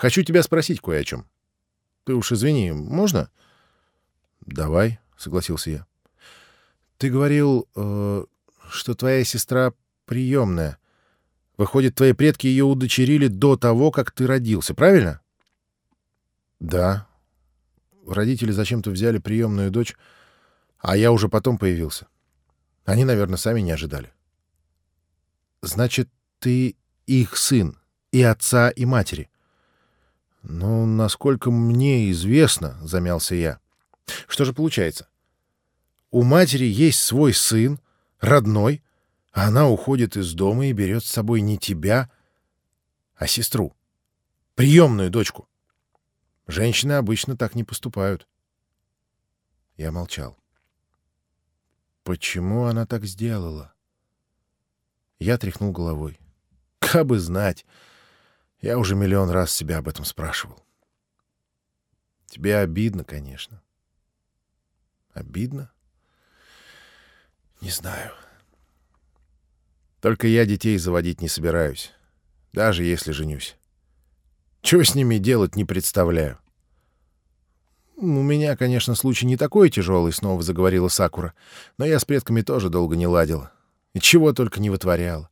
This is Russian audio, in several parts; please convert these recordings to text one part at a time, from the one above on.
Хочу тебя спросить кое о чем. Ты уж извини, можно? Давай, согласился я. Ты говорил, э, что твоя сестра приемная. Выходит, твои предки ее удочерили до того, как ты родился, правильно? Да. Родители зачем-то взяли приемную дочь, а я уже потом появился. Они, наверное, сами не ожидали. Значит, ты их сын, и отца, и матери. Ну, насколько мне известно, замялся я. Что же получается? У матери есть свой сын, родной, а она уходит из дома и берет с собой не тебя, а сестру, приемную дочку. Женщины обычно так не поступают. Я молчал. Почему она так сделала? Я тряхнул головой. Кабы знать. Я уже миллион раз себя об этом спрашивал. Тебе обидно, конечно. Обидно? Не знаю. Только я детей заводить не собираюсь, даже если женюсь. Чего с ними делать, не представляю. «У меня, конечно, случай не такой тяжелый», — снова заговорила Сакура, «но я с предками тоже долго не ладила. И чего только не вытворяла.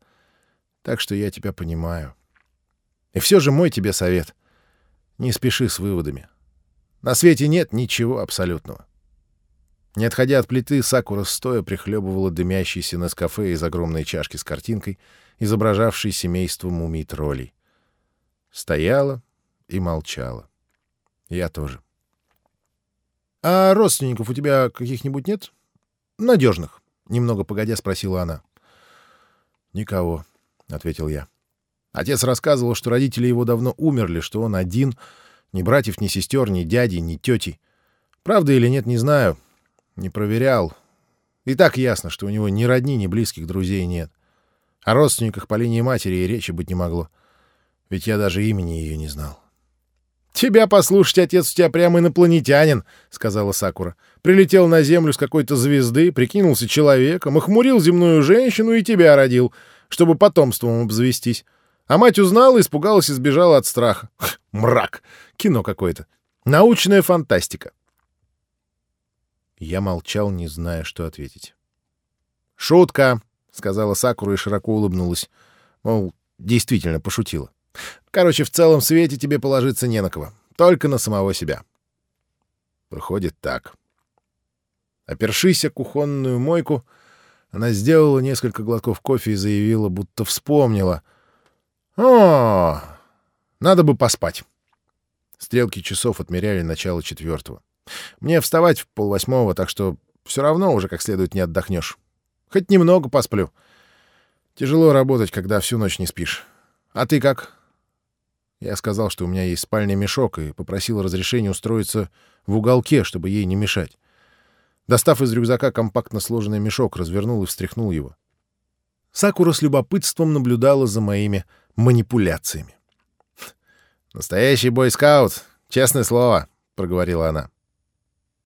Так что я тебя понимаю. И все же мой тебе совет. Не спеши с выводами. На свете нет ничего абсолютного. Не отходя от плиты, Сакура стоя прихлебывала дымящийся на кафе из огромной чашки с картинкой, изображавшей семейство мумий-троллей. Стояла и молчала. Я тоже. — А родственников у тебя каких-нибудь нет? — Надежных. — немного погодя спросила она. — Никого, — ответил я. Отец рассказывал, что родители его давно умерли, что он один, ни братьев, ни сестер, ни дяди, ни тети. Правда или нет, не знаю. Не проверял. И так ясно, что у него ни родни, ни близких друзей нет. О родственниках по линии матери и речи быть не могло. Ведь я даже имени ее не знал. «Тебя послушать, отец у тебя прямо инопланетянин», — сказала Сакура. «Прилетел на Землю с какой-то звезды, прикинулся человеком, охмурил земную женщину и тебя родил, чтобы потомством обзавестись. А мать узнала, испугалась и сбежала от страха. Мрак! Кино какое-то. Научная фантастика». Я молчал, не зная, что ответить. «Шутка», — сказала Сакура и широко улыбнулась. Мол, действительно пошутила. Короче, в целом свете тебе положиться не на кого. Только на самого себя. Выходит так. Опершись о кухонную мойку, она сделала несколько глотков кофе и заявила, будто вспомнила. «О, надо бы поспать». Стрелки часов отмеряли начало четвертого. Мне вставать в полвосьмого, так что все равно уже как следует не отдохнешь. Хоть немного посплю. Тяжело работать, когда всю ночь не спишь. А ты как? Я сказал, что у меня есть спальный мешок, и попросил разрешения устроиться в уголке, чтобы ей не мешать. Достав из рюкзака компактно сложенный мешок, развернул и встряхнул его. Сакура с любопытством наблюдала за моими манипуляциями. «Настоящий бойскаут, честное слово», — проговорила она.